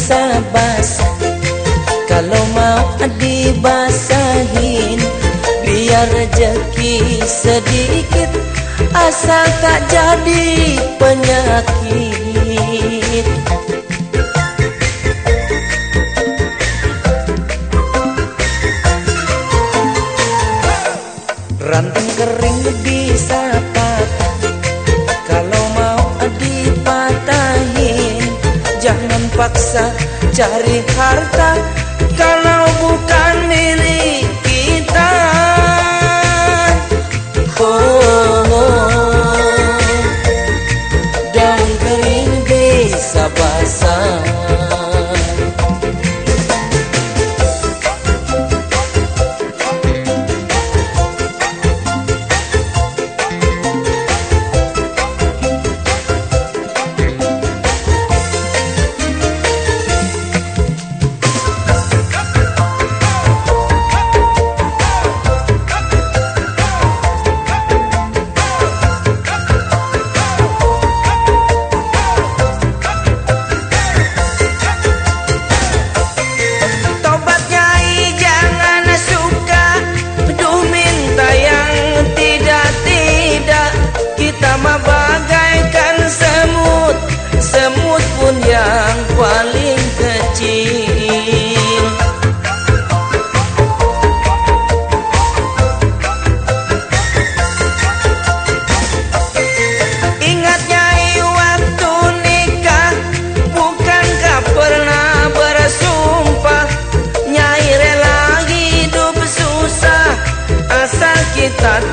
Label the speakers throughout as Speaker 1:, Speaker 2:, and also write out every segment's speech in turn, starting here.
Speaker 1: bisa basah Kalau mau dibasahin Biar rezeki sedikit Asal tak jadi penyakit Jangan paksa cari harta Kalau bukan milik kita Oh, oh. Daun kering bisa basah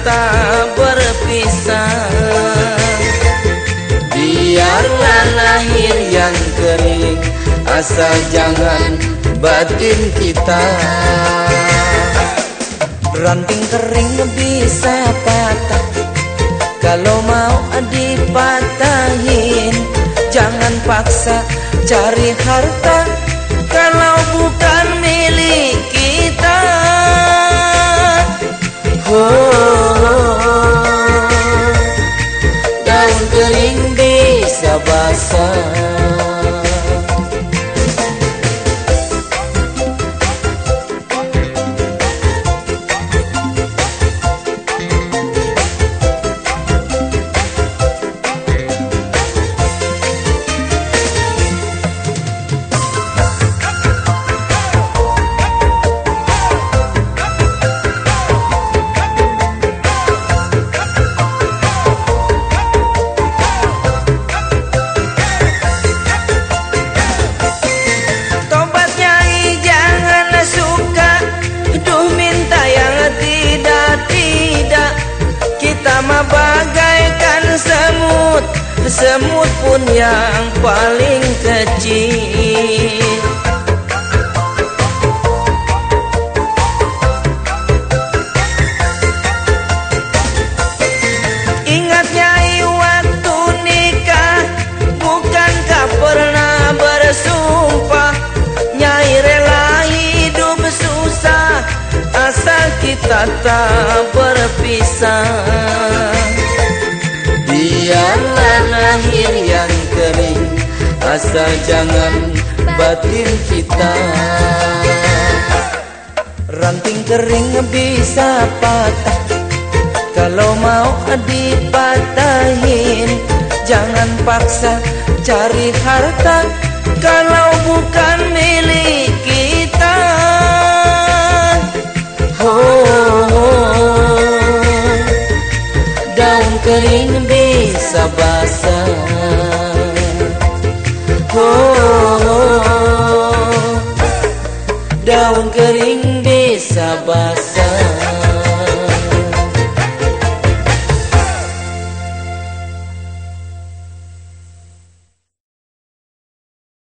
Speaker 1: tak berpisah. Biarlah lahir yang kering Asal jangan batin kita. Ranting kering bisa patah kalau mau dipatahin. Jangan paksa cari harta bisa Semut pun yang paling kecil. Ingat nyai waktu nikah Bukankah pernah bersumpah? Nyai rela hidup susah Asal kita tak berpisah Lahir yang kering. Asal jangan batin kita. Ranting kering bisa patah. Kalau mau dipatahin Jangan paksa cari harta. Kalau bukan milik kita. Oh, oh. Daun kering